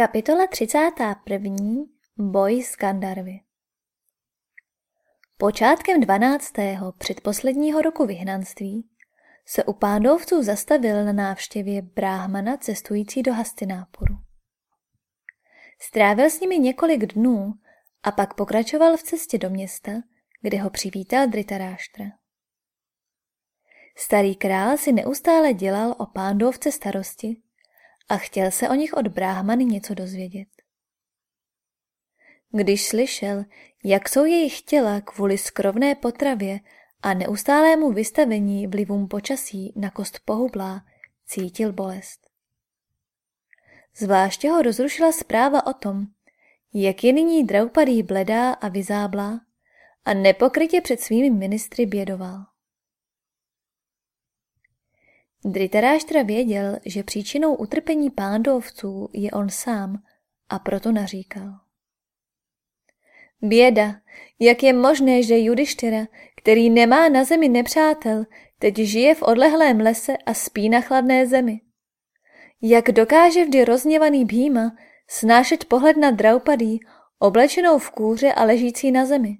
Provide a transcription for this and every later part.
Kapitola 31. Boj s Gandarvy Počátkem 12. předposledního roku vyhnanství se u pándovců zastavil na návštěvě bráhmana cestující do Hastinápuru. Strávil s nimi několik dnů a pak pokračoval v cestě do města, kde ho přivítal Dritaráštra. Starý král si neustále dělal o pándovce starosti a chtěl se o nich od bráhmany něco dozvědět. Když slyšel, jak jsou jejich těla kvůli skrovné potravě a neustálému vystavení vlivům počasí na kost pohublá, cítil bolest. Zvláště ho rozrušila zpráva o tom, jak je nyní Draupadý bledá a vyzáblá a nepokrytě před svými ministry bědoval. Dritaráštra věděl, že příčinou utrpení pándovců je on sám a proto naříkal. Běda, jak je možné, že Judištyra, který nemá na zemi nepřátel, teď žije v odlehlém lese a spí na chladné zemi. Jak dokáže vždy rozněvaný Bhíma snášet pohled na Draupadý, oblečenou v kůře a ležící na zemi.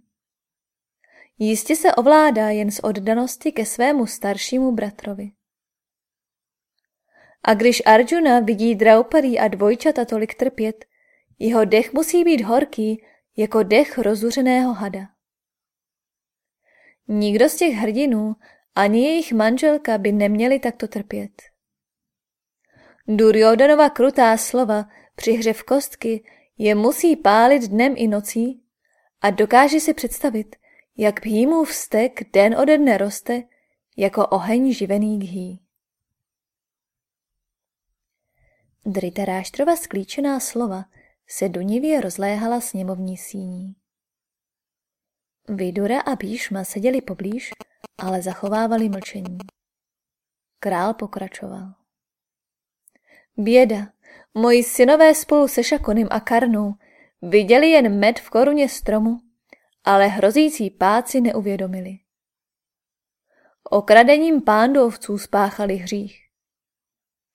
Jistě se ovládá jen z oddanosti ke svému staršímu bratrovi. A když Arjuna vidí Draupadý a dvojčata tolik trpět, jeho dech musí být horký jako dech rozuřeného hada. Nikdo z těch hrdinů ani jejich manželka by neměli takto trpět. Duryodanova krutá slova při hře v kostky je musí pálit dnem i nocí a dokáže si představit, jak Bhímův vztek den ode dne roste jako oheň živený ghý. Dritaráštrova sklíčená slova se dunivě rozléhala sněmovní síní. Vidura a Bíšma seděli poblíž, ale zachovávali mlčení. Král pokračoval. Běda, moji synové spolu se Šakonem a Karnou viděli jen med v koruně stromu, ale hrozící páci neuvědomili. Okradením pándovců spáchali hřích.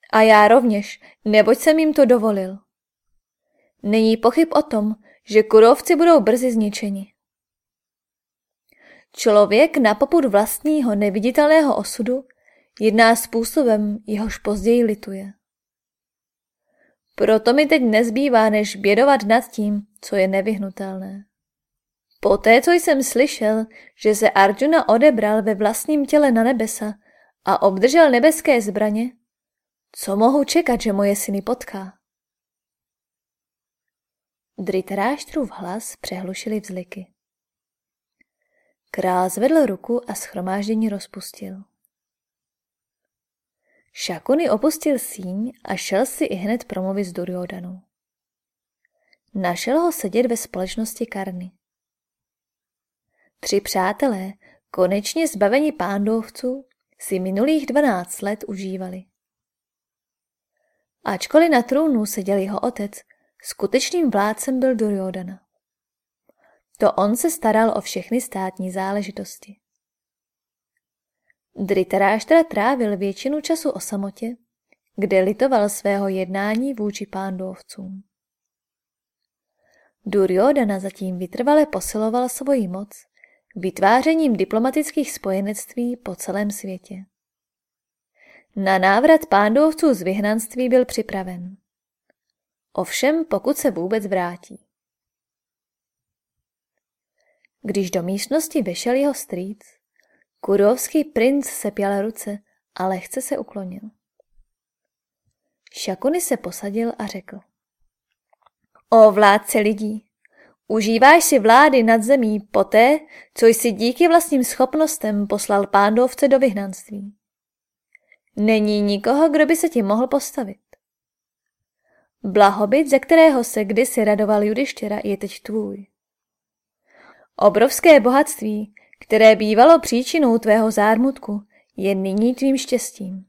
A já rovněž, neboť jsem jim to dovolil. Není pochyb o tom, že kurovci budou brzy zničeni. Člověk na popud vlastního neviditelného osudu jedná způsobem, jehož později lituje. Proto mi teď nezbývá, než bědovat nad tím, co je nevyhnutelné. Poté, co jsem slyšel, že se Arjuna odebral ve vlastním těle na nebesa a obdržel nebeské zbraně, co mohu čekat, že moje syny potká? Dritaráštrův hlas přehlušili vzliky. Král zvedl ruku a schromáždění rozpustil. Šakuny opustil síň a šel si i hned promluvit s Duryodanou. Našel ho sedět ve společnosti Karny. Tři přátelé, konečně zbaveni pándovců, si minulých dvanáct let užívali. Ačkoliv na trůnu seděl jeho otec, skutečným vládcem byl Duryodhana. To on se staral o všechny státní záležitosti. Dritaráštra trávil většinu času o samotě, kde litoval svého jednání vůči pándovcům. Duryodhana zatím vytrvale posiloval svoji moc vytvářením diplomatických spojenectví po celém světě. Na návrat pándovců z vyhnanství byl připraven. Ovšem, pokud se vůbec vrátí. Když do místnosti vešel jeho strýc, kurovský princ se pěl ruce a lehce se uklonil. Šakuny se posadil a řekl. O vládce lidí, užíváš si vlády nad zemí poté, co jsi díky vlastním schopnostem poslal pándovce do vyhnanství. Není nikoho, kdo by se ti mohl postavit. Blahobyt, ze kterého se kdysi radoval Judištěra, je teď tvůj. Obrovské bohatství, které bývalo příčinou tvého zármutku, je nyní tvým štěstím.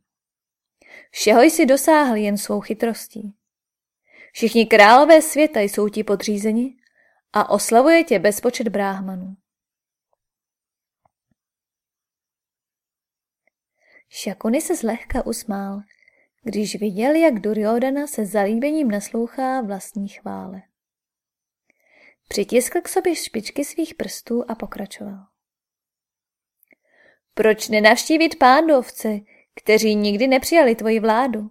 Všeho jsi dosáhl jen svou chytrostí. Všichni králové světa jsou ti podřízeni a oslavuje tě bezpočet bráhmanů. Šakuny se zlehka usmál, když viděl, jak Duryodana se zalíbením naslouchá vlastní chvále. Přitiskl k sobě špičky svých prstů a pokračoval. Proč nenavštívit pándovce, kteří nikdy nepřijali tvoji vládu?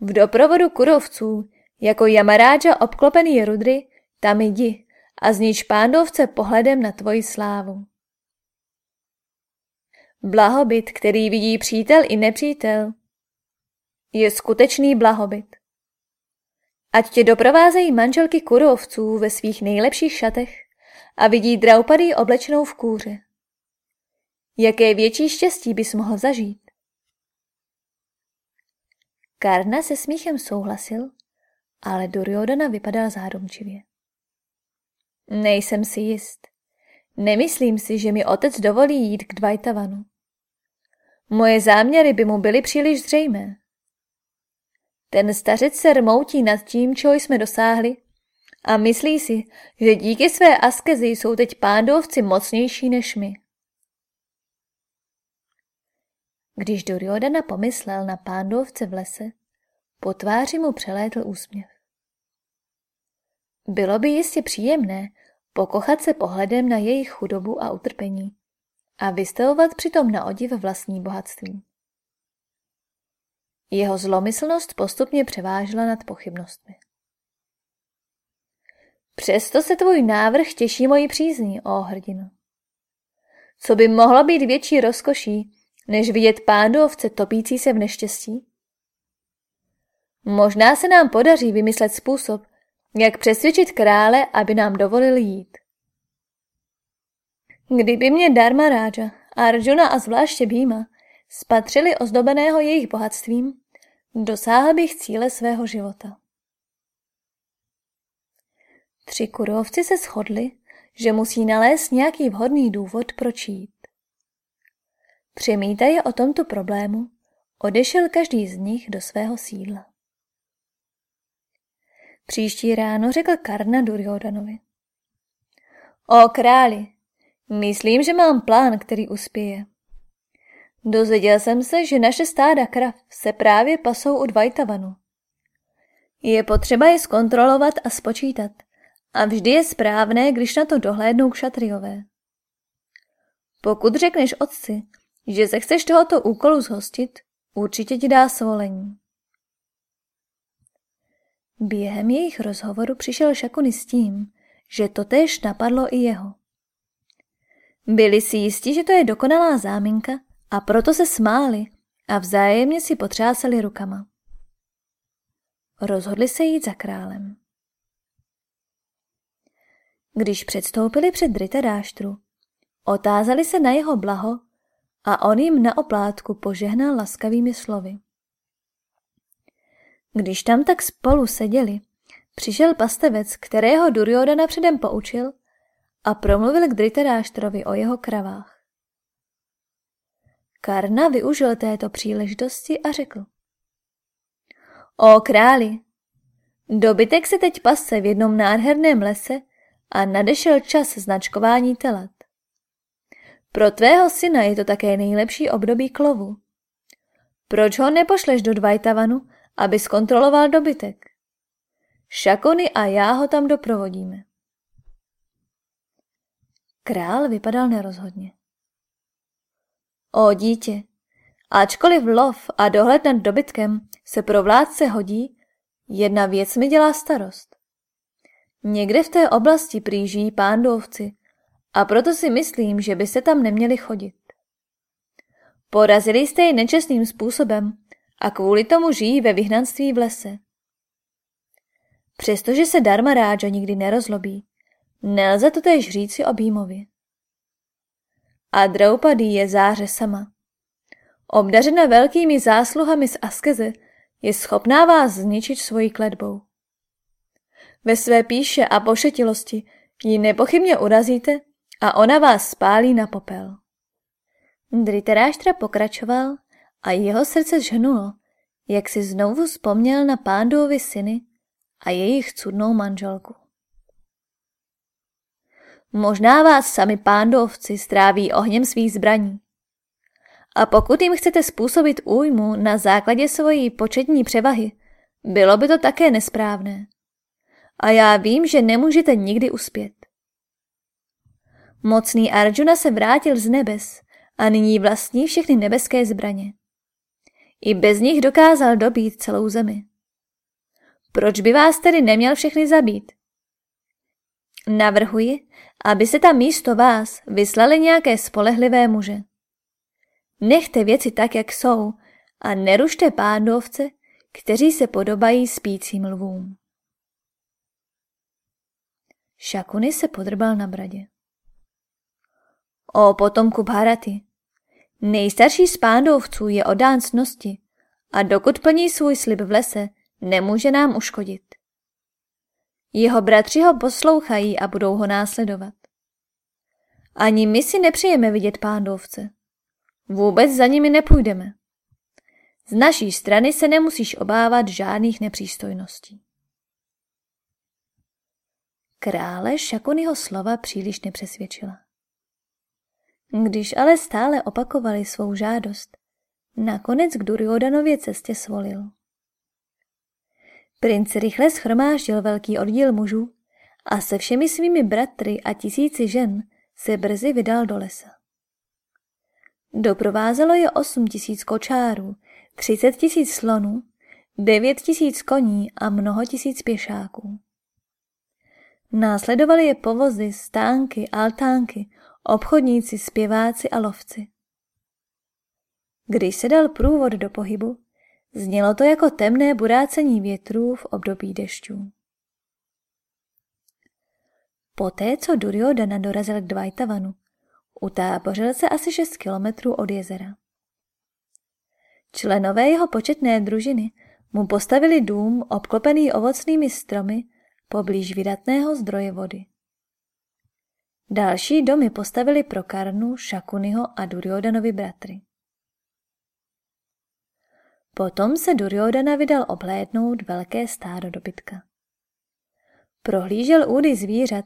V doprovodu kurovců, jako Yamaráža obklopený rudry, tam jdi a znič pándovce pohledem na tvoji slávu. Blahobyt, který vidí přítel i nepřítel, je skutečný blahobyt. Ať tě doprovázejí manželky kurovců ve svých nejlepších šatech a vidí Draupadý oblečenou v kůře. Jaké větší štěstí bys mohl zažít? Karna se smíchem souhlasil, ale Duryodana vypadal zádomčivě. Nejsem si jist. Nemyslím si, že mi otec dovolí jít k Dvajtavanu. Moje záměry by mu byly příliš zřejmé. Ten stařec se rmoutí nad tím, čeho jsme dosáhli a myslí si, že díky své askezi jsou teď pándovci mocnější než my. Když Duryodhana pomyslel na pándovce v lese, po tváři mu přelétl úsměv. Bylo by jistě příjemné pokochat se pohledem na jejich chudobu a utrpení a vystavovat přitom na odiv vlastní bohatství. Jeho zlomyslnost postupně převážela nad pochybnostmi. Přesto se tvůj návrh těší mojí přízní, ó hrdino. Co by mohlo být větší rozkoší, než vidět pándovce topící se v neštěstí? Možná se nám podaří vymyslet způsob, jak přesvědčit krále, aby nám dovolil jít. Kdyby mě Dharma Raja, Arjuna a zvláště Bhima spatřili ozdobeného jejich bohatstvím, dosáhl bych cíle svého života. Tři kurovci se shodli, že musí nalézt nějaký vhodný důvod, proč jít. Přemítaje o tomto problému, odešel každý z nich do svého sídla. Příští ráno řekl Karna Duryodanovi. O králi, myslím, že mám plán, který uspěje. Dozvěděl jsem se, že naše stáda krav se právě pasou u Dvajtavanu. Je potřeba je zkontrolovat a spočítat. A vždy je správné, když na to dohlédnou kšatriové. Pokud řekneš otci, že se chceš tohoto úkolu zhostit, určitě ti dá svolení. Během jejich rozhovoru přišel Šakuny s tím, že to též napadlo i jeho. Byli si jistí, že to je dokonalá záminka a proto se smáli a vzájemně si potřásali rukama. Rozhodli se jít za králem. Když předstoupili před Dritadáštru, otázali se na jeho blaho a on jim na oplátku požehnal laskavými slovy. Když tam tak spolu seděli, přišel pastevec, kterého Duryodana předem poučil a promluvil k Dritadáštrovi o jeho kravách. Karna využil této příležitosti a řekl. O králi, dobytek se teď pase v jednom nádherném lese a nadešel čas značkování telat. Pro tvého syna je to také nejlepší období klovu. Proč ho nepošleš do Dvajtavanu, aby zkontroloval dobytek? Šakony a já ho tam doprovodíme. Král vypadal nerozhodně. O dítě, ačkoliv lov a dohled nad dobytkem se pro vládce hodí, jedna věc mi dělá starost. Někde v té oblasti prýží pándovci a proto si myslím, že by se tam neměli chodit. Porazili jste ji nečestným způsobem a kvůli tomu žijí ve vyhnanství v lese. Přestože se Dharma Ráža nikdy nerozlobí, nelze to též říci o Bímovi a Draupadi je záře sama. Obdařena velkými zásluhami z askeze, je schopná vás zničit svojí kledbou. Ve své píše a pošetilosti ji nepochybně urazíte a ona vás spálí na popel. Dritaráštra pokračoval a jeho srdce žhnulo, jak si znovu vzpomněl na pándovi syny a jejich cudnou manželku. Možná vás sami pándovci stráví ohněm svých zbraní. A pokud jim chcete způsobit újmu na základě svojí početní převahy, bylo by to také nesprávné. A já vím, že nemůžete nikdy uspět. Mocný Arjuna se vrátil z nebes a nyní vlastní všechny nebeské zbraně. I bez nich dokázal dobít celou zemi. Proč by vás tedy neměl všechny zabít? Navrhuji, aby se tam místo vás vyslali nějaké spolehlivé muže. Nechte věci tak, jak jsou a nerušte pándovce, kteří se podobají spícím lvům. Šakuny se podrbal na bradě. O potomku Bharaty, nejstarší z pándovců je odán cnosti a dokud plní svůj slib v lese, nemůže nám uškodit. Jeho bratři ho poslouchají a budou ho následovat. Ani my si nepřejeme vidět pándovce. Vůbec za nimi nepůjdeme. Z naší strany se nemusíš obávat žádných nepřístojností. Krále Šakonyho slova příliš nepřesvědčila. Když ale stále opakovali svou žádost, nakonec k Duryodanově cestě svolil. Princ rychle schromáždil velký oddíl mužů a se všemi svými bratry a tisíci žen se brzy vydal do lesa. Doprovázelo je osm tisíc kočárů, třicet tisíc slonů, devět tisíc koní a mnoho tisíc pěšáků. Následovali je povozy, stánky, altánky, obchodníci, zpěváci a lovci. Když se dal průvod do pohybu, znělo to jako temné burácení větrů v období dešťů. Poté, co Duryodhana dorazil k Dvajtavanu, utábořil se asi 6 kilometrů od jezera. Členové jeho početné družiny mu postavili dům obklopený ovocnými stromy poblíž vydatného zdroje vody. Další domy postavili pro Karnu, Šakuniho a Duryodanovi bratry. Potom se Duryodana vydal obhlédnout velké stádo dobytka. Prohlížel údy zvířat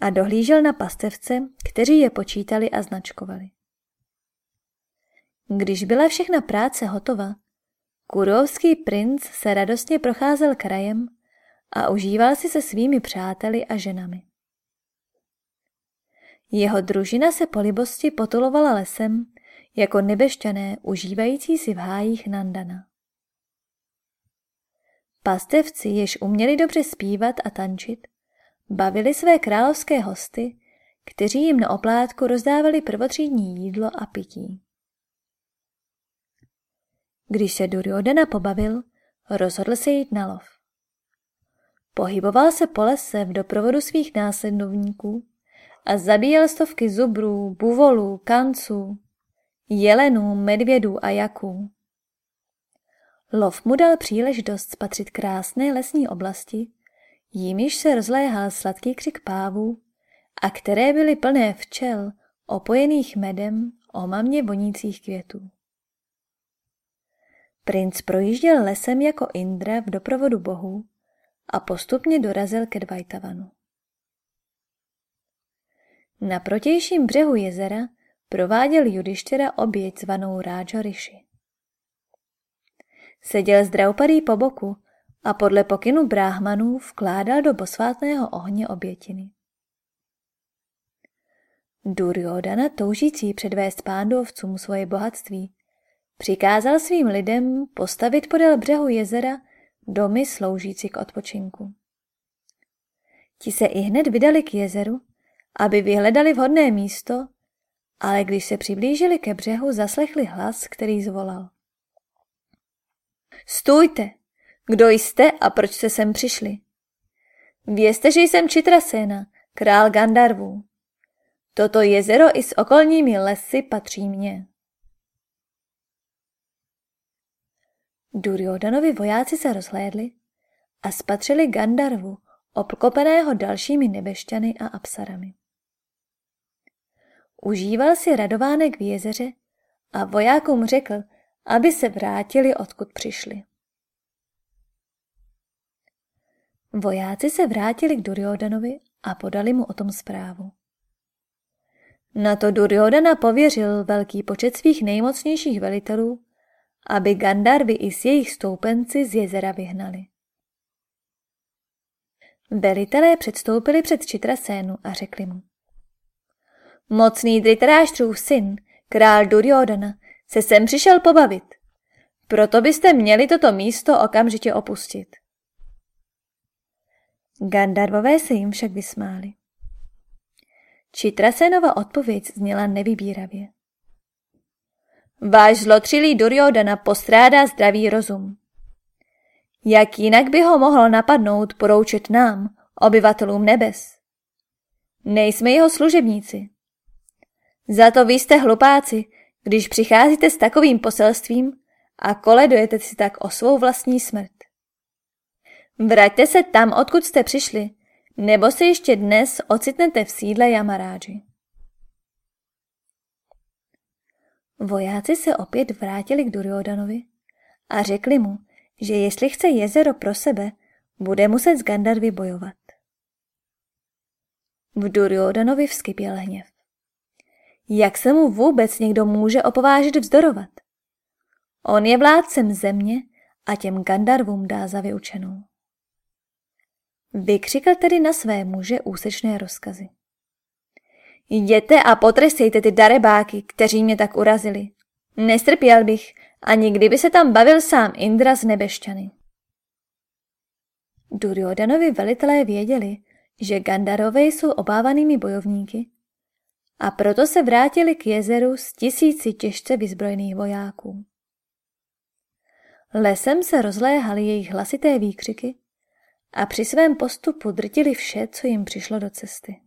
a dohlížel na pastevce, kteří je počítali a značkovali. Když byla všechna práce hotova, kurovský princ se radostně procházel krajem a užíval si se svými přáteli a ženami. Jeho družina se po libosti potulovala lesem jako nebešťané užívající si v hájích Nandana. Pastevci, jež uměli dobře zpívat a tančit, bavili své královské hosty, kteří jim na oplátku rozdávali prvotřídní jídlo a pití. Když se Duryodhana pobavil, rozhodl se jít na lov. Pohyboval se po lese v doprovodu svých následovníků a zabíjel stovky zubrů, buvolů, kanců, jelenů, medvědů a jaků. Lov mu dal příležitost spatřit krásné lesní oblasti, jimiž se rozléhal sladký křik pávů a které byly plné včel, opojených medem, omamně vonících květů. Princ projížděl lesem jako Indra v doprovodu bohů a postupně dorazil ke Dvajtavanu. Na protějším břehu jezera prováděl Judištěra oběť zvanou Ráža Rishi. Seděl z Draupadý po boku a podle pokynu bráhmanů vkládal do posvátného ohně obětiny. Duryodana, toužící předvést pándovcům svoje bohatství, přikázal svým lidem postavit podél břehu jezera domy sloužící k odpočinku. Ti se i hned vydali k jezeru, aby vyhledali vhodné místo, ale když se přiblížili ke břehu, zaslechli hlas, který zvolal. Stůjte! Kdo jste a proč jste sem přišli? Vězte, že jsem Čitrasena, král Gandarvů. Toto jezero i s okolními lesy patří mně. Duryodanovi vojáci se rozhlédli a spatřili Gandarvu, obklopeného dalšími nebešťany a apsarami. Užíval si radovánek v jezeře a vojákům řekl, aby se vrátili, odkud přišli. Vojáci se vrátili k Duryodanovi a podali mu o tom zprávu. Na to Duryodhana pověřil velký počet svých nejmocnějších velitelů, aby Gandarvy i s jejich stoupenci z jezera vyhnali. Velitelé předstoupili před Čitrasénu a řekli mu. Mocný Dhritarashtrův syn, král Duryodhana, se sem přišel pobavit. Proto byste měli toto místo okamžitě opustit. Gandarvové se jim však vysmáli. Čitrasenova odpověď zněla nevybíravě. Váš zlotřilý Duryodhana postrádá zdravý rozum. Jak jinak by ho mohl napadnout poroučet nám, obyvatelům nebes? Nejsme jeho služebníci. Za to vy jste hlupáci, když přicházíte s takovým poselstvím a koledujete si tak o svou vlastní smrt. Vraťte se tam, odkud jste přišli, nebo se ještě dnes ocitnete v sídle Jamaráži. Vojáci se opět vrátili k Duryodanovi a řekli mu, že jestli chce jezero pro sebe, bude muset s Gandarvy bojovat. V Duryodanovi vskypěl hněv. Jak se mu vůbec někdo může opovážit vzdorovat? On je vládcem země a těm Gandarvům dá za vyučenou. Vykřikl tedy na své muže úsečné rozkazy. Jděte a potrestejte ty darebáky, kteří mě tak urazili. Nestrpěl bych, ani kdyby se tam bavil sám Indra z nebešťany. Duryodanovi velitelé věděli, že Gandarové jsou obávanými bojovníky a proto se vrátili k jezeru s tisíci těžce vyzbrojených vojáků. Lesem se rozléhaly jejich hlasité výkřiky a při svém postupu drtili vše, co jim přišlo do cesty.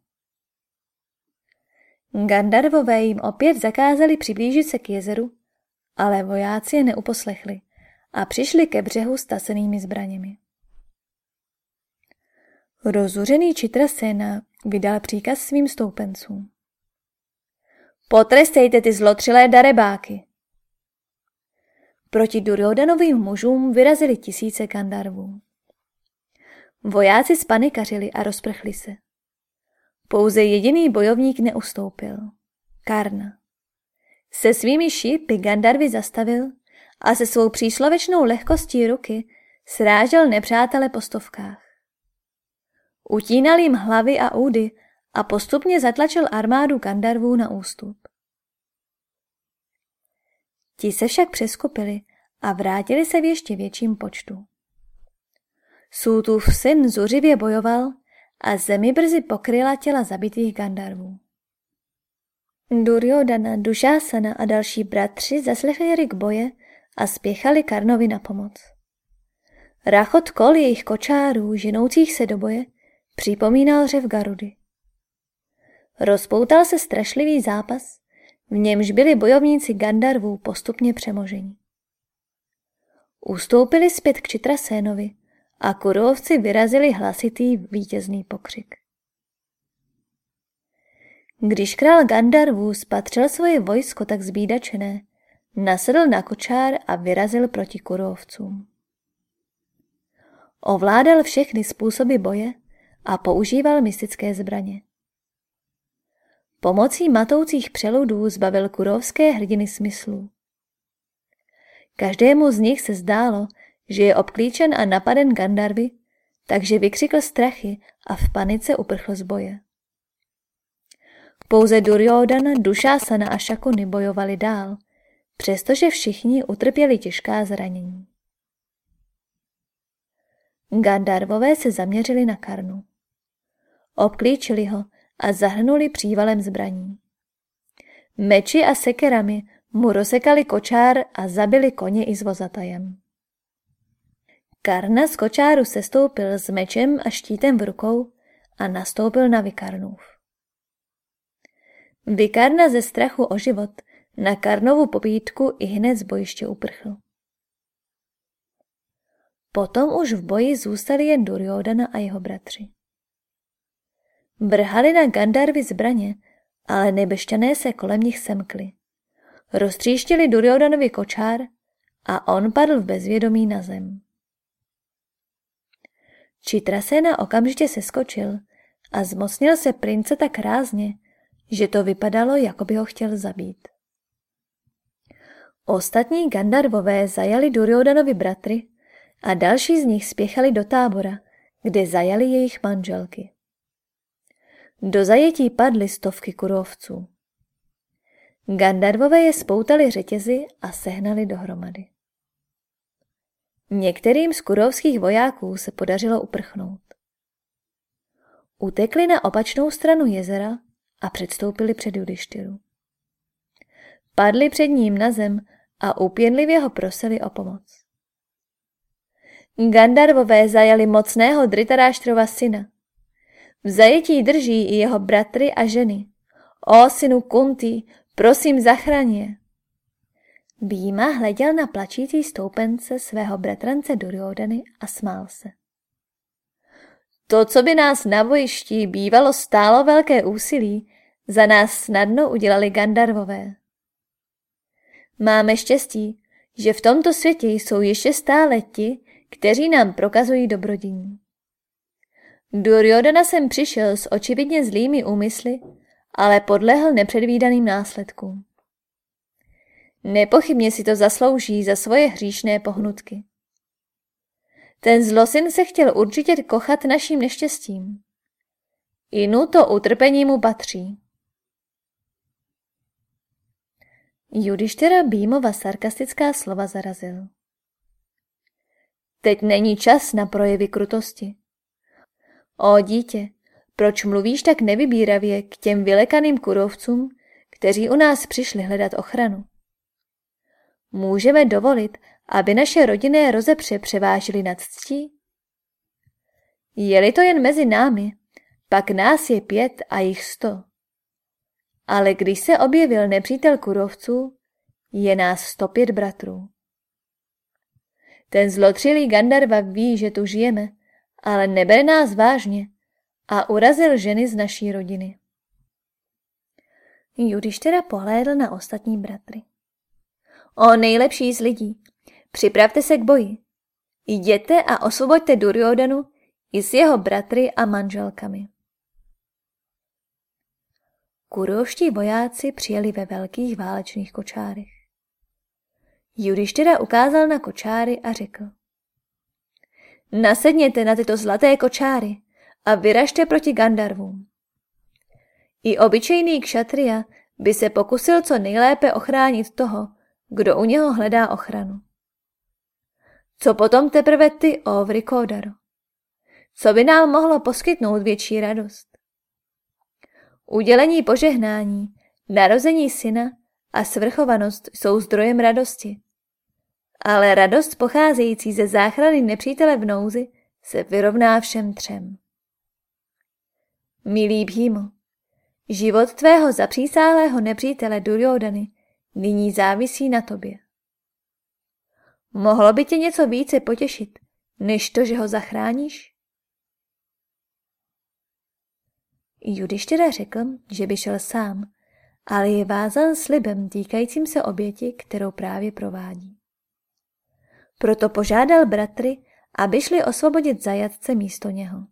Gandarvové jim opět zakázali přiblížit se k jezeru, ale vojáci je neuposlechli a přišli ke břehu s tasenými zbraněmi. Rozuřený Čitrasena vydal příkaz svým stoupencům. Potrestejte ty zlotřilé darebáky. Proti Duryodanovým mužům vyrazili tisíce kandarvů. Vojáci spanikařili a rozprchli se. Pouze jediný bojovník neustoupil. Karna. Se svými šípy Gandarvy zastavil a se svou příslovečnou lehkostí ruky srážel nepřátele po stovkách. Utínal jim hlavy a údy a postupně zatlačil armádu Gandarvů na ústup. Ti se však přeskupili a vrátili se v ještě větším počtu. Sútův syn zuřivě bojoval a zemi brzy pokryla těla zabitých Gandarvů. Duryodana, Dušásana a další bratři zaslechli rik boje a spěchali Karnovi na pomoc. Rachot kol jejich kočárů, ženoucích se do boje, připomínal řev Garudy. Rozpoutal se strašlivý zápas, v němž byli bojovníci Gandarvů postupně přemoženi. Ustoupili zpět k Čitrasénovi a kurovci vyrazili hlasitý vítězný pokřik. Když král Gandarvů spatřil svoje vojsko tak zbídačené, nasedl na kočár a vyrazil proti kurovcům. Ovládal všechny způsoby boje a používal mystické zbraně. Pomocí matoucích přeludů zbavil kurovské hrdiny smyslu. Každému z nich se zdálo, že je obklíčen a napaden Gandarvy, takže vykřikl strachy a v panice uprchl z boje. Pouze Duryodhana, Dušásana a Šakuny bojovali dál, přestože všichni utrpěli těžká zranění. Gandarvové se zaměřili na Karnu. Obklíčili ho a zahrnuli přívalem zbraní. Meči a sekerami mu rozsekali kočár a zabili koně i s vozatajem. Karna z kočáru sestoupil s mečem a štítem v rukou a nastoupil na Vikarnův. Vikarna ze strachu o život na Karnovu pobídku i hned z bojiště uprchl. Potom už v boji zůstali jen Duryodana a jeho bratři. Vrhali na Gandarvy zbraně, ale nebešťané se kolem nich semkli. Roztříštili Duryodanovi kočár a on padl v bezvědomí na zem. Čitrasena okamžitě seskočil a zmocnil se prince tak rázně, že to vypadalo, jako by ho chtěl zabít. Ostatní Gandarvové zajali Duryodanovi bratry a další z nich spěchali do tábora, kde zajali jejich manželky. Do zajetí padly stovky kurovců. Gandarvové je spoutali řetězy a sehnali dohromady. Některým z kurovských vojáků se podařilo uprchnout. Utekli na opačnou stranu jezera a předstoupili před Judištyru. Padli před ním na zem a úpěnlivě ho prosili o pomoc. Gandarvové zajali mocného Dritaráštrova syna. V zajetí drží i jeho bratry a ženy. O synu Kunti, prosím zachraň je. Býma hleděl na plačící stoupence svého bratrance Duryodany a smál se. To, co by nás na bojišti bývalo stálo velké úsilí, za nás snadno udělali Gandarvové. Máme štěstí, že v tomto světě jsou ještě stále ti, kteří nám prokazují dobrodění. Duryodana jsem přišel s očividně zlými úmysly, ale podlehl nepředvídaným následkům. Nepochybně si to zaslouží za svoje hříšné pohnutky. Ten zlosin se chtěl určitě kochat naším neštěstím. Inu to utrpení mu patří. Judištěra Bímova sarkastická slova zarazil. Teď není čas na projevy krutosti. O dítě, proč mluvíš tak nevybíravě k těm vylekaným kurovcům, kteří u nás přišli hledat ochranu? Můžeme dovolit, aby naše rodinné rozepře převážily nad ctí? Je-li to jen mezi námi, pak nás je pět a jich sto. Ale když se objevil nepřítel kurovců, je nás sto pět bratrů. Ten zlotřilý Gandarva ví, že tu žijeme, ale nebere nás vážně a urazil ženy z naší rodiny. Judiš teda pohlédl na ostatní bratry. O nejlepší z lidí, připravte se k boji. Jděte a osvoboďte Duryodanu i s jeho bratry a manželkami. Kurovští vojáci přijeli ve velkých válečných kočárech. Judištyra ukázal na kočáry a řekl. Nasedněte na tyto zlaté kočáry a vyražte proti Gandarvům. I obyčejný kšatria by se pokusil co nejlépe ochránit toho, kdo u něho hledá ochranu. Co potom teprve ty, o Vrikodaro? Co by nám mohlo poskytnout větší radost? Udělení požehnání, narození syna a svrchovanost jsou zdrojem radosti. Ale radost pocházející ze záchrany nepřítele v nouzi se vyrovná všem třem. Milý Bhímo, život tvého zapřísálého nepřítele Duryodany nyní závisí na tobě. Mohlo by tě něco více potěšit, než to, že ho zachráníš? Judištěra řekl, že by šel sám, ale je vázan slibem týkajícím se oběti, kterou právě provádí. Proto požádal bratry, aby šli osvobodit zajatce místo něho.